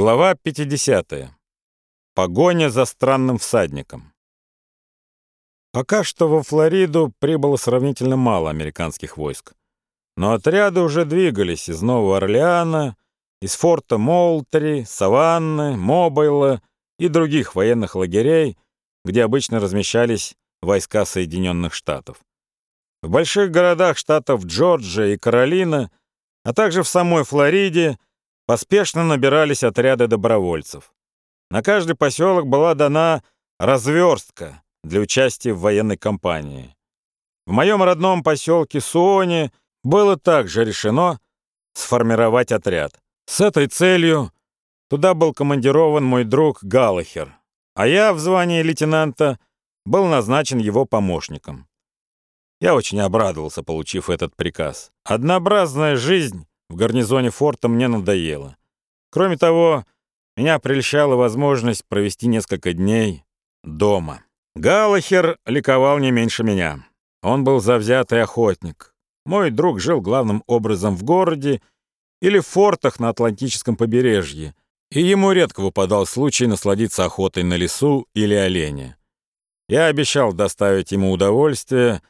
Глава 50. Погоня за странным всадником. Пока что во Флориду прибыло сравнительно мало американских войск. Но отряды уже двигались из Нового Орлеана, из форта Молтери, Саванны, Мобайла и других военных лагерей, где обычно размещались войска Соединенных Штатов. В больших городах штатов Джорджия и Каролина, а также в самой Флориде – поспешно набирались отряды добровольцев. На каждый поселок была дана разверстка для участия в военной кампании. В моем родном поселке Суоне было также решено сформировать отряд. С этой целью туда был командирован мой друг Галлахер, а я в звании лейтенанта был назначен его помощником. Я очень обрадовался, получив этот приказ. Однообразная жизнь в гарнизоне форта мне надоело. Кроме того, меня прельщала возможность провести несколько дней дома. Галахер ликовал не меньше меня. Он был завзятый охотник. Мой друг жил главным образом в городе или в фортах на Атлантическом побережье, и ему редко выпадал случай насладиться охотой на лесу или оленя. Я обещал доставить ему удовольствие,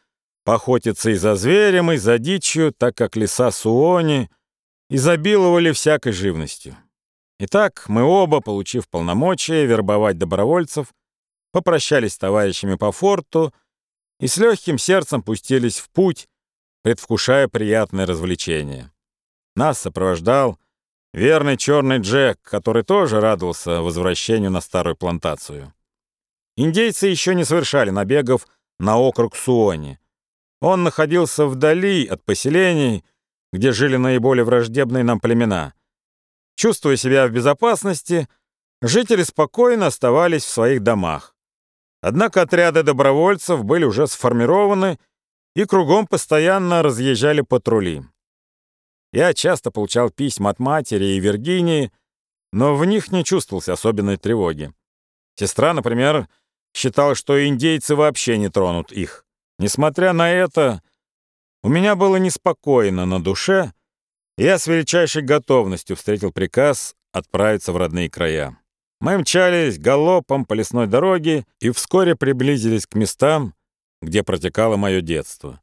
поохотиться и за зверем, и за дичью, так как леса Суони — изобиловали всякой живностью. Итак, мы оба, получив полномочия вербовать добровольцев, попрощались с товарищами по форту и с легким сердцем пустились в путь, предвкушая приятное развлечение. Нас сопровождал верный черный Джек, который тоже радовался возвращению на старую плантацию. Индейцы еще не совершали набегов на округ Суони. Он находился вдали от поселений, где жили наиболее враждебные нам племена. Чувствуя себя в безопасности, жители спокойно оставались в своих домах. Однако отряды добровольцев были уже сформированы, и кругом постоянно разъезжали патрули. Я часто получал письма от матери и Виргинии, но в них не чувствовался особенной тревоги. Сестра, например, считала, что индейцы вообще не тронут их. Несмотря на это, у меня было неспокойно на душе, и я с величайшей готовностью встретил приказ отправиться в родные края. Мы мчались галопом по лесной дороге и вскоре приблизились к местам, где протекало мое детство.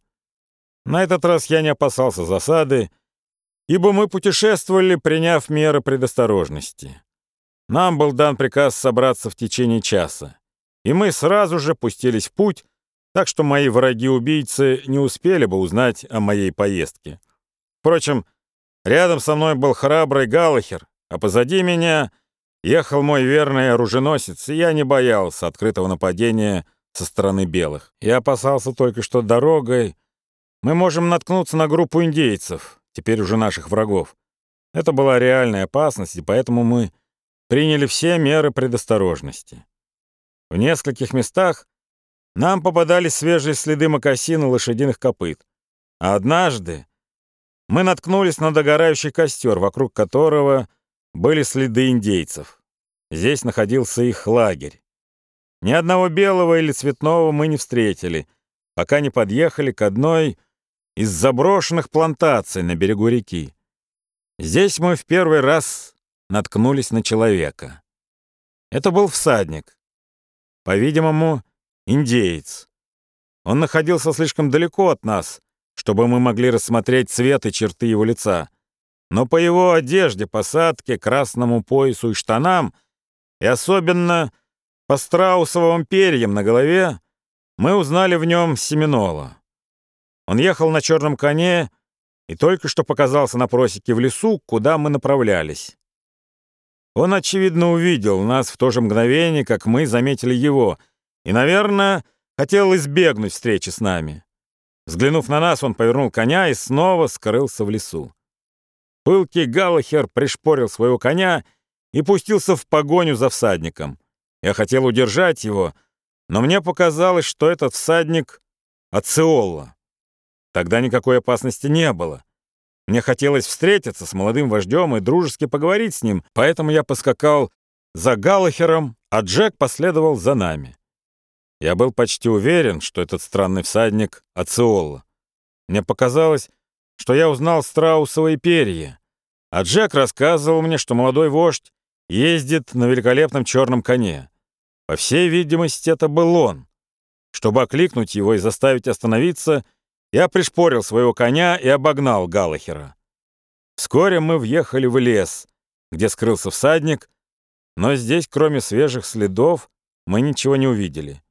На этот раз я не опасался засады, ибо мы путешествовали, приняв меры предосторожности. Нам был дан приказ собраться в течение часа, и мы сразу же пустились в путь, так что мои враги-убийцы не успели бы узнать о моей поездке. Впрочем, рядом со мной был храбрый Галахер, а позади меня ехал мой верный оруженосец, и я не боялся открытого нападения со стороны белых. Я опасался только, что дорогой мы можем наткнуться на группу индейцев, теперь уже наших врагов. Это была реальная опасность, и поэтому мы приняли все меры предосторожности. В нескольких местах нам попадались свежие следы мокасин и лошадиных копыт. А однажды мы наткнулись на догорающий костер, вокруг которого были следы индейцев. Здесь находился их лагерь. Ни одного белого или цветного мы не встретили, пока не подъехали к одной из заброшенных плантаций на берегу реки. Здесь мы в первый раз наткнулись на человека. Это был всадник. По-видимому, индеец. Он находился слишком далеко от нас, чтобы мы могли рассмотреть цвет и черты его лица. Но по его одежде, посадке, красному поясу и штанам, и особенно по страусовым перьям на голове, мы узнали в нем Семенола. Он ехал на черном коне и только что показался на просеке в лесу, куда мы направлялись. Он, очевидно, увидел нас в то же мгновение, как мы заметили его — и, наверное, хотел избегнуть встречи с нами. Взглянув на нас, он повернул коня и снова скрылся в лесу. Пылкий Галлахер пришпорил своего коня и пустился в погоню за всадником. Я хотел удержать его, но мне показалось, что этот всадник — Ациолла. Тогда никакой опасности не было. Мне хотелось встретиться с молодым вождем и дружески поговорить с ним, поэтому я поскакал за Галлахером, а Джек последовал за нами. Я был почти уверен, что этот странный всадник — Ациолла. Мне показалось, что я узнал страусовые перья, а Джек рассказывал мне, что молодой вождь ездит на великолепном черном коне. По всей видимости, это был он. Чтобы окликнуть его и заставить остановиться, я пришпорил своего коня и обогнал Галахера. Вскоре мы въехали в лес, где скрылся всадник, но здесь, кроме свежих следов, мы ничего не увидели.